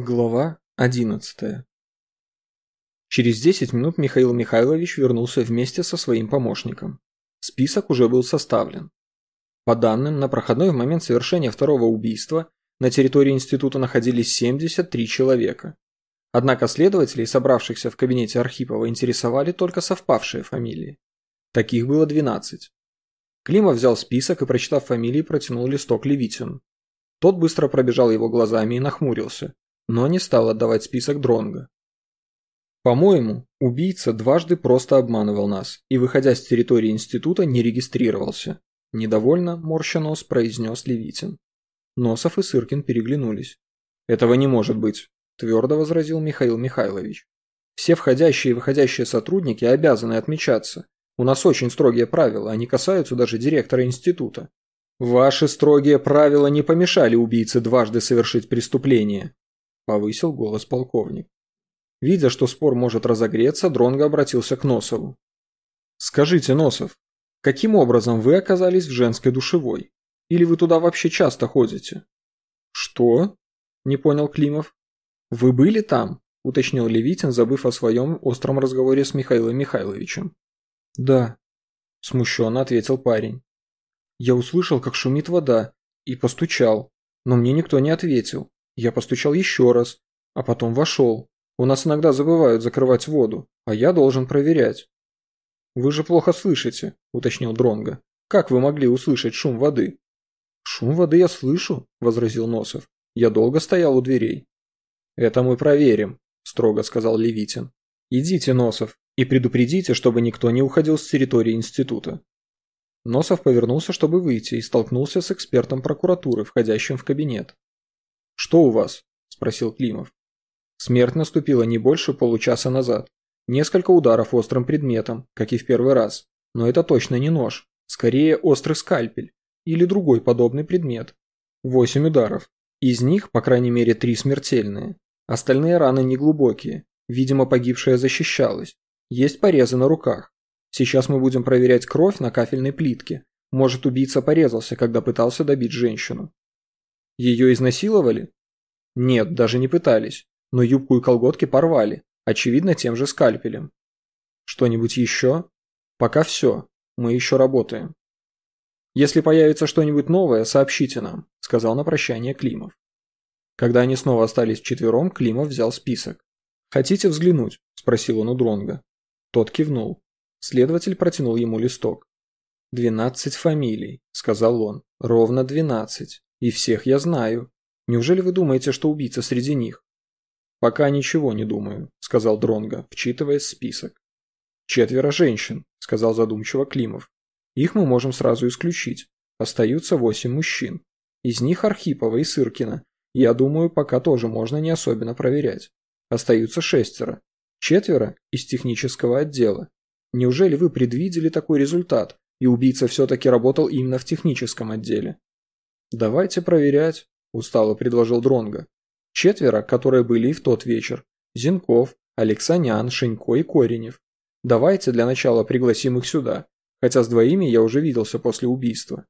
Глава 11 Через 10 минут Михаил Михайлович вернулся вместе со своим помощником. Список уже был составлен. По данным, на проходной в момент совершения второго убийства на территории института находились 73 человека. Однако следователей, собравшихся в кабинете Архипова, интересовали только совпавшие фамилии. Таких было 12. Климов взял список и, прочитав фамилии, протянул листок Левитину. Тот быстро пробежал его глазами и нахмурился но не стал отдавать список Дронга. По-моему, убийца дважды просто обманывал нас и, выходя с территории института, не регистрировался. Недовольно, морща нос, произнес Левитин. Носов и Сыркин переглянулись. «Этого не может быть», – твердо возразил Михаил Михайлович. «Все входящие и выходящие сотрудники обязаны отмечаться. У нас очень строгие правила, они касаются даже директора института». «Ваши строгие правила не помешали убийце дважды совершить преступление», повысил голос полковник. Видя, что спор может разогреться, Дронго обратился к Носову. «Скажите, Носов, каким образом вы оказались в женской душевой? Или вы туда вообще часто ходите?» «Что?» – не понял Климов. «Вы были там?» – уточнил Левитин, забыв о своем остром разговоре с Михаилом Михайловичем. «Да», – смущенно ответил парень. «Я услышал, как шумит вода, и постучал, но мне никто не ответил. Я постучал еще раз, а потом вошел. У нас иногда забывают закрывать воду, а я должен проверять. Вы же плохо слышите, уточнил Дронга. Как вы могли услышать шум воды? Шум воды я слышу, возразил Носов. Я долго стоял у дверей. Это мы проверим, строго сказал Левитин. Идите, Носов, и предупредите, чтобы никто не уходил с территории института. Носов повернулся, чтобы выйти, и столкнулся с экспертом прокуратуры, входящим в кабинет. «Что у вас?» – спросил Климов. Смерть наступила не больше получаса назад. Несколько ударов острым предметом, как и в первый раз. Но это точно не нож. Скорее острый скальпель. Или другой подобный предмет. Восемь ударов. Из них, по крайней мере, три смертельные. Остальные раны неглубокие. Видимо, погибшая защищалась. Есть порезы на руках. Сейчас мы будем проверять кровь на кафельной плитке. Может, убийца порезался, когда пытался добить женщину. Ее изнасиловали? Нет, даже не пытались. Но юбку и колготки порвали, очевидно, тем же скальпелем. Что-нибудь еще? Пока все. Мы еще работаем. Если появится что-нибудь новое, сообщите нам, сказал на прощание Климов. Когда они снова остались вчетвером, Климов взял список. «Хотите взглянуть?» – спросил он у Дронга. Тот кивнул. Следователь протянул ему листок. «Двенадцать фамилий», – сказал он. «Ровно двенадцать. И всех я знаю. Неужели вы думаете, что убийца среди них? Пока ничего не думаю, сказал Дронга, вчитываясь в список. Четверо женщин, сказал задумчиво Климов. Их мы можем сразу исключить. Остаются восемь мужчин. Из них Архипова и Сыркина. Я думаю, пока тоже можно не особенно проверять. Остаются шестеро. Четверо из технического отдела. Неужели вы предвидели такой результат, и убийца все-таки работал именно в техническом отделе? «Давайте проверять», – устало предложил Дронга. Четверо, которые были и в тот вечер. Зинков, Алексанян, Шенько и Коренев. Давайте для начала пригласим их сюда, хотя с двоими я уже виделся после убийства.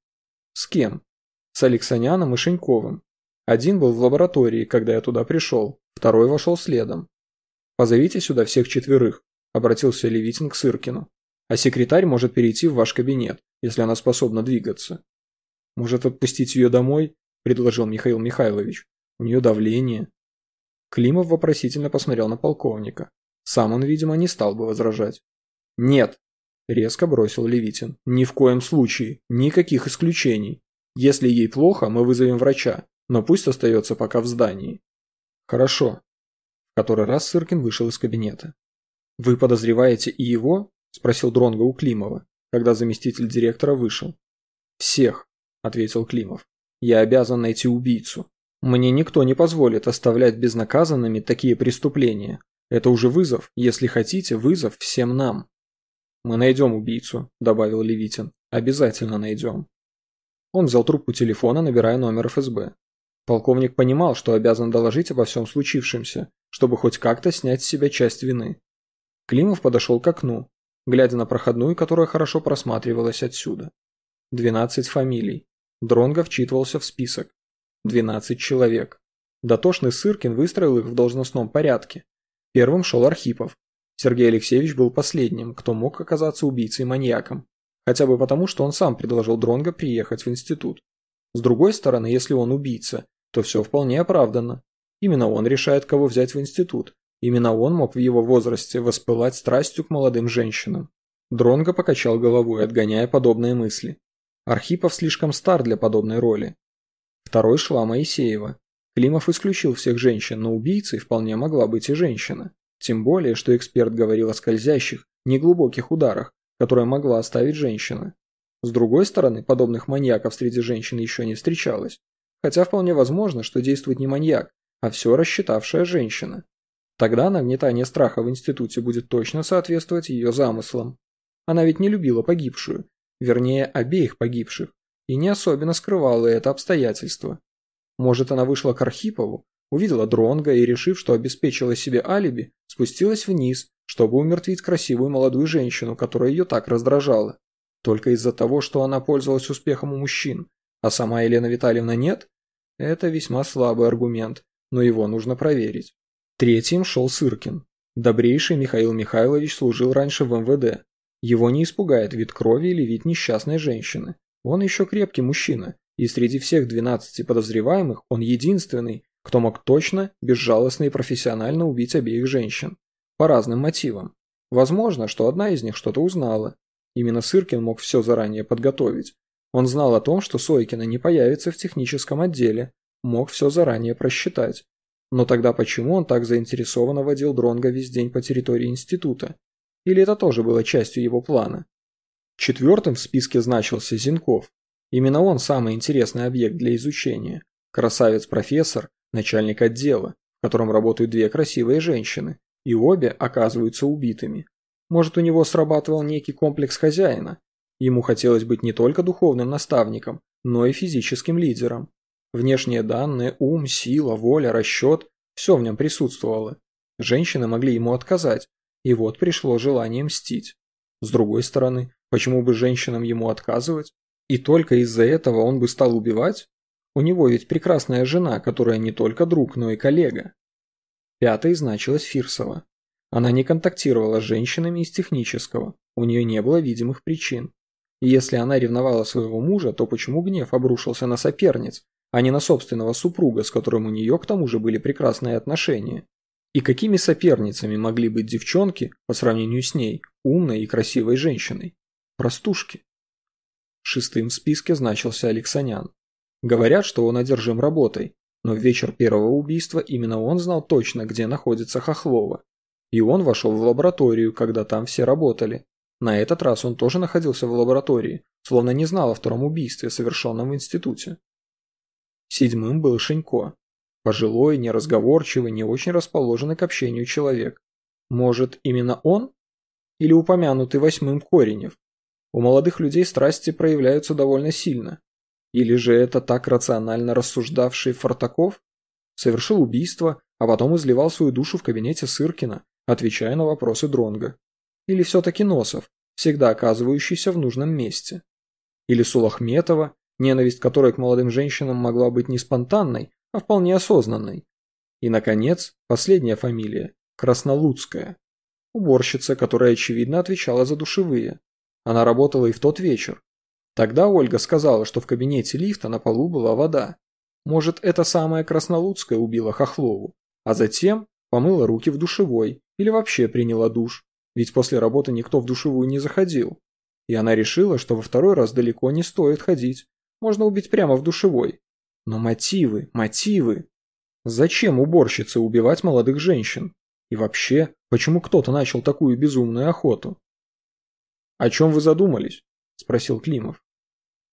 С кем? С Алексаняном и Шеньковым. Один был в лаборатории, когда я туда пришел, второй вошел следом. Позовите сюда всех четверых, обратился Левитин к Сыркину. А секретарь может перейти в ваш кабинет, если она способна двигаться. «Может, отпустить ее домой?» – предложил Михаил Михайлович. «У нее давление». Климов вопросительно посмотрел на полковника. Сам он, видимо, не стал бы возражать. «Нет», – резко бросил Левитин. «Ни в коем случае. Никаких исключений. Если ей плохо, мы вызовем врача, но пусть остается пока в здании». «Хорошо». В который раз Сыркин вышел из кабинета. «Вы подозреваете и его?» – спросил Дронго у Климова, когда заместитель директора вышел. «Всех», – ответил Климов. «Я обязан найти убийцу. Мне никто не позволит оставлять безнаказанными такие преступления. Это уже вызов, если хотите, вызов всем нам». «Мы найдем убийцу», – добавил Левитин. «Обязательно найдем». Он взял трубку телефона, набирая номер ФСБ. Полковник понимал, что обязан доложить обо всем случившемся, чтобы хоть как-то снять с себя часть вины. Климов подошел к окну, глядя на проходную, которая хорошо просматривалась отсюда. Двенадцать фамилий. Дронго вчитывался в список. Двенадцать человек. Дотошный Сыркин выстроил их в должностном порядке. Первым шел Архипов. Сергей Алексеевич был последним, кто мог оказаться убийцей-маньяком. Хотя бы потому, что он сам предложил Дронго приехать в институт. С другой стороны, если он убийца, то все вполне оправданно. Именно он решает, кого взять в институт. Именно он мог в его возрасте воспылать страстью к молодым женщинам. Дронго покачал головой, отгоняя подобные мысли. Архипов слишком стар для подобной роли. Второй шла Моисеева. Климов исключил всех женщин, но убийцей вполне могла быть и женщина. Тем более, что эксперт говорил о скользящих, неглубоких ударах, которые могла оставить женщина. С другой стороны, подобных маньяков среди женщин еще не встречалось. Хотя вполне возможно, что действует не маньяк, а все рассчитавшая женщина. Тогда нагнетание страха в институте будет точно соответствовать ее замыслам. Она ведь не любила погибшую, вернее, обеих погибших, и не особенно скрывала это обстоятельство. Может, она вышла к Архипову, увидела Дронга и, решив, что обеспечила себе алиби, спустилась вниз, чтобы умертвить красивую молодую женщину, которая ее так раздражала. Только из-за того, что она пользовалась успехом у мужчин, а сама Елена Витальевна нет? Это весьма слабый аргумент, но его нужно проверить. Третьим шел Сыркин. Добрейший Михаил Михайлович служил раньше в МВД, его не испугает вид крови или вид несчастной женщины. Он еще крепкий мужчина, и среди всех 12 подозреваемых он единственный, кто мог точно, безжалостно и профессионально убить обеих женщин. По разным мотивам. Возможно, что одна из них что-то узнала. Именно Сыркин мог все заранее подготовить. Он знал о том, что Сойкина не появится в техническом отделе, мог все заранее просчитать. Но тогда почему он так заинтересованно водил Дронга весь день по территории института? Или это тоже было частью его плана? Четвертым в списке значился Зинков. Именно он самый интересный объект для изучения. Красавец-профессор, начальник отдела, в котором работают две красивые женщины, и обе оказываются убитыми. Может, у него срабатывал некий комплекс хозяина? Ему хотелось быть не только духовным наставником, но и физическим лидером. Внешние данные, ум, сила, воля, расчет – все в нем присутствовало. Женщины могли ему отказать, и вот пришло желание мстить. С другой стороны, почему бы женщинам ему отказывать? И только из-за этого он бы стал убивать? У него ведь прекрасная жена, которая не только друг, но и коллега. Пятой значилась Фирсова. Она не контактировала с женщинами из технического, у нее не было видимых причин. И если она ревновала своего мужа, то почему гнев обрушился на соперниц, а не на собственного супруга, с которым у нее к тому же были прекрасные отношения? И какими соперницами могли быть девчонки по сравнению с ней, умной и красивой женщиной? Простушки. Шестым в списке значился Алексанян. Говорят, что он одержим работой, но в вечер первого убийства именно он знал точно, где находится Хохлова. И он вошел в лабораторию, когда там все работали. На этот раз он тоже находился в лаборатории, словно не знал о втором убийстве, совершенном в институте. Седьмым был Шенько. Пожилой, неразговорчивый, не очень расположенный к общению человек. Может, именно он? Или упомянутый восьмым Коренев? У молодых людей страсти проявляются довольно сильно. Или же это так рационально рассуждавший Фартаков? Совершил убийство, а потом изливал свою душу в кабинете Сыркина, отвечая на вопросы Дронга. Или все-таки Носов, всегда оказывающийся в нужном месте. Или Сулахметова, ненависть которой к молодым женщинам могла быть не спонтанной, а вполне осознанной. И, наконец, последняя фамилия – Краснолуцкая. Уборщица, которая, очевидно, отвечала за душевые. Она работала и в тот вечер. Тогда Ольга сказала, что в кабинете лифта на полу была вода. Может, эта самая Краснолуцкая убила Хохлову, а затем помыла руки в душевой или вообще приняла душ, ведь после работы никто в душевую не заходил. И она решила, что во второй раз далеко не стоит ходить, можно убить прямо в душевой, но мотивы, мотивы. Зачем уборщице убивать молодых женщин? И вообще, почему кто-то начал такую безумную охоту? «О чем вы задумались?» – спросил Климов.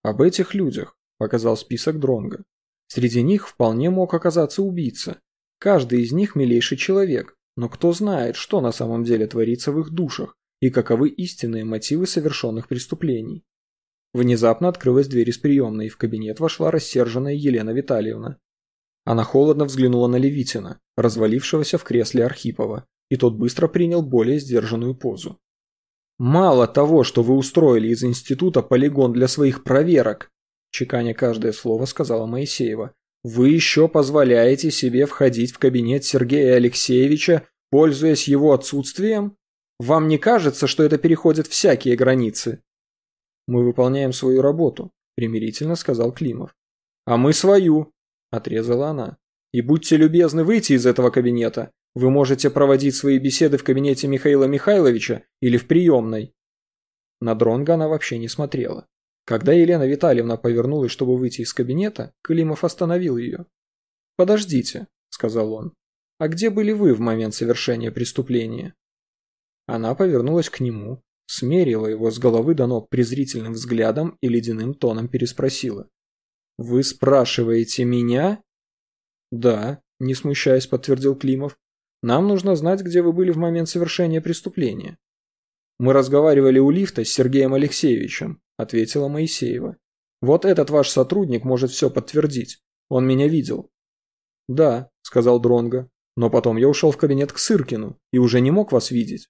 «Об этих людях», – показал список Дронга. Среди них вполне мог оказаться убийца. Каждый из них милейший человек, но кто знает, что на самом деле творится в их душах и каковы истинные мотивы совершенных преступлений. Внезапно открылась дверь из приемной, и в кабинет вошла рассерженная Елена Витальевна. Она холодно взглянула на Левитина, развалившегося в кресле Архипова, и тот быстро принял более сдержанную позу. «Мало того, что вы устроили из института полигон для своих проверок», чеканя каждое слово, сказала Моисеева, Вы еще позволяете себе входить в кабинет Сергея Алексеевича, пользуясь его отсутствием? Вам не кажется, что это переходит всякие границы? Мы выполняем свою работу, примирительно сказал Климов. А мы свою, отрезала она. И будьте любезны выйти из этого кабинета. Вы можете проводить свои беседы в кабинете Михаила Михайловича или в приемной. На Дронга она вообще не смотрела. Когда Елена Витальевна повернулась, чтобы выйти из кабинета, Климов остановил ее. «Подождите», – сказал он. «А где были вы в момент совершения преступления?» Она повернулась к нему, смерила его с головы до ног презрительным взглядом и ледяным тоном переспросила. «Вы спрашиваете меня?» «Да», – не смущаясь, подтвердил Климов. «Нам нужно знать, где вы были в момент совершения преступления». «Мы разговаривали у лифта с Сергеем Алексеевичем», – ответила Моисеева. «Вот этот ваш сотрудник может все подтвердить. Он меня видел». «Да», – сказал Дронго. «Но потом я ушел в кабинет к Сыркину и уже не мог вас видеть».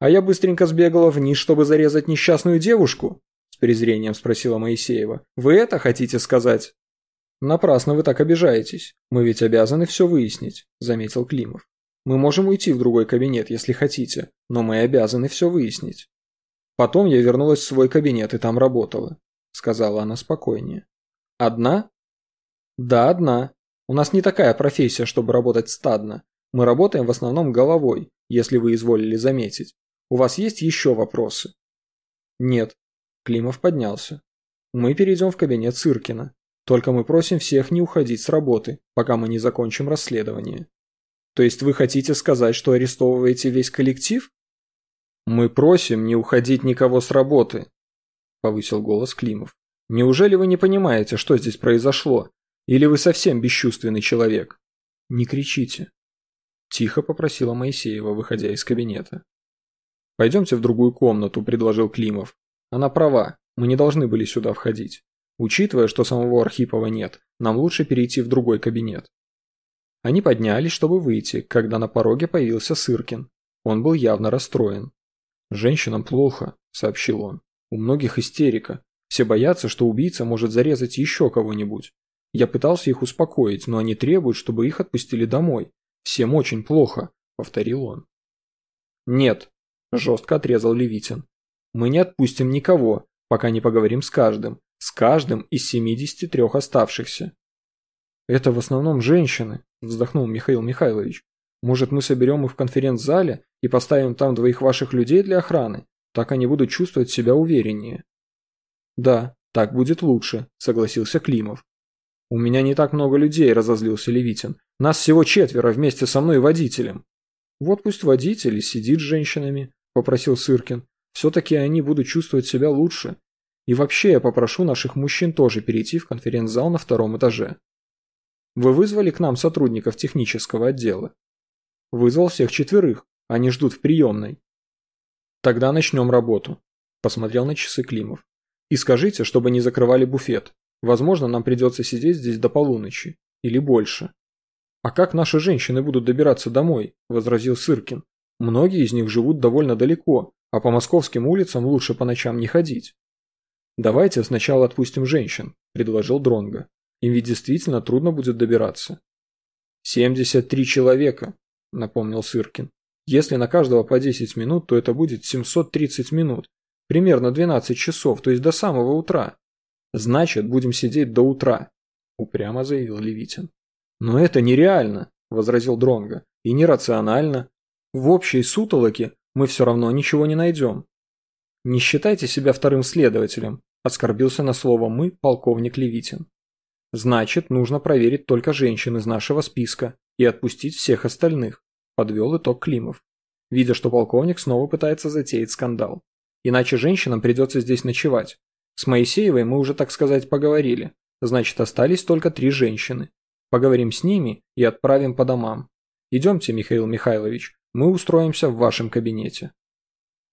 «А я быстренько сбегала вниз, чтобы зарезать несчастную девушку?» – с презрением спросила Моисеева. «Вы это хотите сказать?» «Напрасно вы так обижаетесь. Мы ведь обязаны все выяснить», – заметил Климов. «Мы можем уйти в другой кабинет, если хотите, но мы обязаны все выяснить». Потом я вернулась в свой кабинет и там работала, сказала она спокойнее. Одна? Да, одна. У нас не такая профессия, чтобы работать стадно. Мы работаем в основном головой, если вы изволили заметить. У вас есть еще вопросы? Нет. Климов поднялся. Мы перейдем в кабинет Циркина. Только мы просим всех не уходить с работы, пока мы не закончим расследование. То есть вы хотите сказать, что арестовываете весь коллектив? «Мы просим не уходить никого с работы», – повысил голос Климов. «Неужели вы не понимаете, что здесь произошло? Или вы совсем бесчувственный человек?» «Не кричите», – тихо попросила Моисеева, выходя из кабинета. «Пойдемте в другую комнату», – предложил Климов. «Она права, мы не должны были сюда входить. Учитывая, что самого Архипова нет, нам лучше перейти в другой кабинет». Они поднялись, чтобы выйти, когда на пороге появился Сыркин. Он был явно расстроен. «Женщинам плохо», – сообщил он. «У многих истерика. Все боятся, что убийца может зарезать еще кого-нибудь. Я пытался их успокоить, но они требуют, чтобы их отпустили домой. Всем очень плохо», – повторил он. «Нет», – жестко отрезал Левитин. «Мы не отпустим никого, пока не поговорим с каждым. С каждым из 73 оставшихся». «Это в основном женщины», – вздохнул Михаил Михайлович. Может, мы соберем их в конференц-зале и поставим там двоих ваших людей для охраны? Так они будут чувствовать себя увереннее». «Да, так будет лучше», – согласился Климов. «У меня не так много людей», – разозлился Левитин. «Нас всего четверо вместе со мной и водителем». «Вот пусть водитель и сидит с женщинами», – попросил Сыркин. «Все-таки они будут чувствовать себя лучше. И вообще я попрошу наших мужчин тоже перейти в конференц-зал на втором этаже». «Вы вызвали к нам сотрудников технического отдела?» Вызвал всех четверых. Они ждут в приемной. Тогда начнем работу. Посмотрел на часы Климов. И скажите, чтобы не закрывали буфет. Возможно, нам придется сидеть здесь до полуночи. Или больше. А как наши женщины будут добираться домой? Возразил Сыркин. Многие из них живут довольно далеко, а по московским улицам лучше по ночам не ходить. Давайте сначала отпустим женщин, предложил Дронга. Им ведь действительно трудно будет добираться. Семьдесят три человека, – напомнил Сыркин. «Если на каждого по 10 минут, то это будет 730 минут. Примерно 12 часов, то есть до самого утра. Значит, будем сидеть до утра», – упрямо заявил Левитин. «Но это нереально», – возразил Дронга, – «и нерационально. В общей сутолоке мы все равно ничего не найдем». «Не считайте себя вторым следователем», – оскорбился на слово «мы» полковник Левитин. «Значит, нужно проверить только женщин из нашего списка и отпустить всех остальных, подвел итог Климов, видя, что полковник снова пытается затеять скандал. Иначе женщинам придется здесь ночевать. С Моисеевой мы уже, так сказать, поговорили, значит остались только три женщины. Поговорим с ними и отправим по домам. Идемте, Михаил Михайлович, мы устроимся в вашем кабинете.